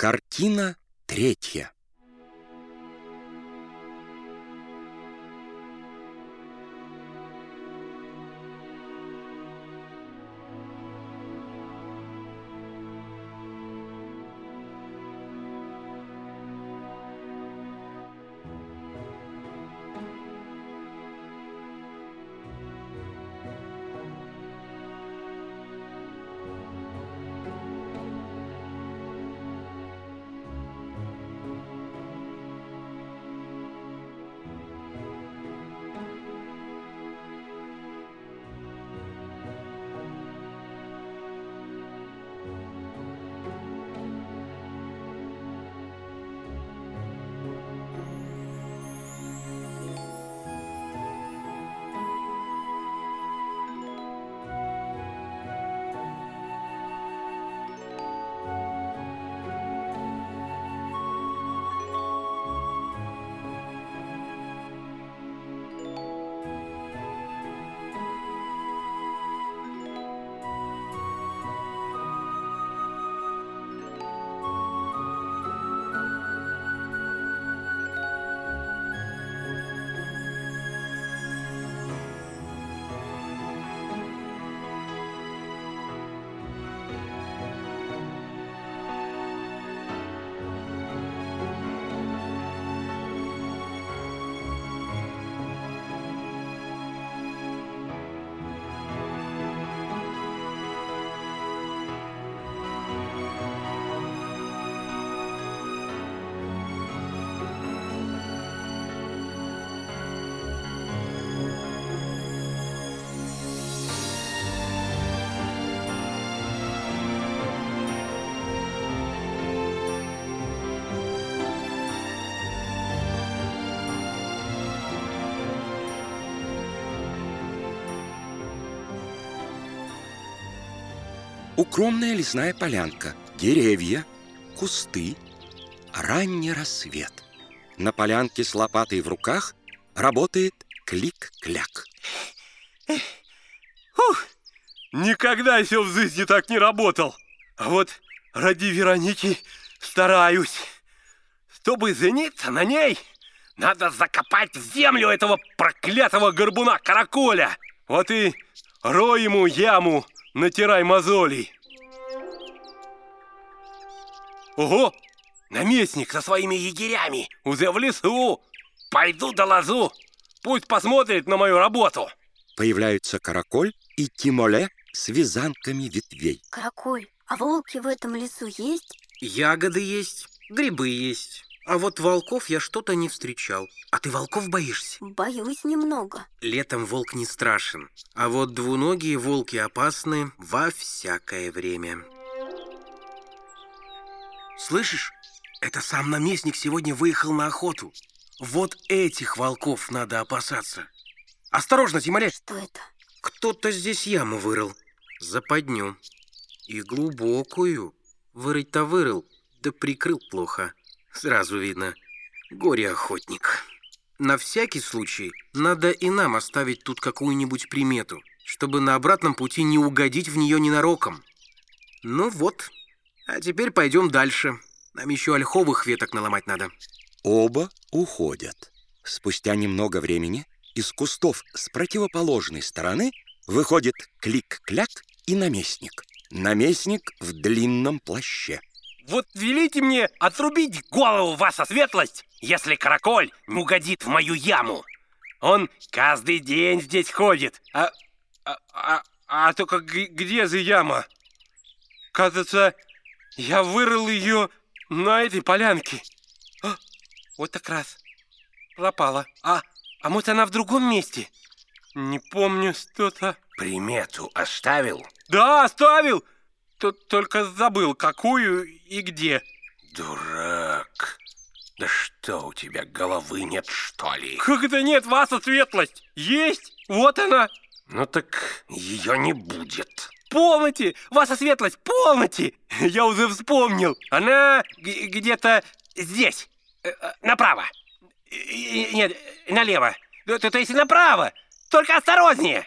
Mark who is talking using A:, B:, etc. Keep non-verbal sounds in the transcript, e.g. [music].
A: Картина третья. Укромная лесная полянка, деревья, кусты, ранний рассвет. На полянке с лопатой в руках работает клик-кляк.
B: Никогда еще в жизни так не работал. А вот ради Вероники стараюсь. Чтобы жениться на ней, надо закопать в землю этого проклятого горбуна караколя. Вот и рой ему яму, натирай мозолей. Ого! Наместник со своими егерями уже в лесу. Пойду доложу. Пусть посмотрит на мою работу.
A: Появляются караколь и Тимоле с вязанками ветвей.
C: Караколь, а волки в этом лесу есть?
D: Ягоды есть, грибы есть. А вот волков я что-то не встречал. А ты волков боишься?
C: Боюсь немного.
D: Летом волк не страшен. А вот двуногие волки опасны во всякое время. Слышишь? Это сам наместник сегодня выехал на охоту. Вот этих волков надо опасаться. Осторожно, Тиморе!
C: Что это?
D: Кто-то здесь яму вырыл. Западню. И глубокую. Вырыть-то вырыл, да прикрыл плохо. Сразу видно. Горе-охотник. На всякий случай надо и нам оставить тут какую-нибудь примету, чтобы на обратном пути не угодить в нее ненароком. Ну вот. А теперь пойдем дальше. Нам еще ольховых веток наломать надо.
A: Оба уходят. Спустя немного времени из кустов с противоположной стороны выходит клик-кляк и наместник. Наместник в длинном плаще.
B: Вот велите мне отрубить голову ваша светлость, если караколь не угодит в мою яму. Он каждый день здесь ходит. А, а, а, а только где же яма? Кажется, я вырыл ее на этой полянке. А, вот так раз. Пропала. А, а может она в другом месте? Не помню что-то.
E: Примету оставил?
B: Да, оставил! Тут только забыл, какую и где.
E: Дурак. Да что у тебя, головы нет, что ли?
B: Как это нет, ваша светлость? Есть! Вот она!
E: Ну так ее не будет.
B: Полноте! Ваша светлость, полноте! [laughs] Я уже вспомнил. Она где-то здесь. Э, э, Направо. Нет, налево. То, то есть направо. Только осторожнее.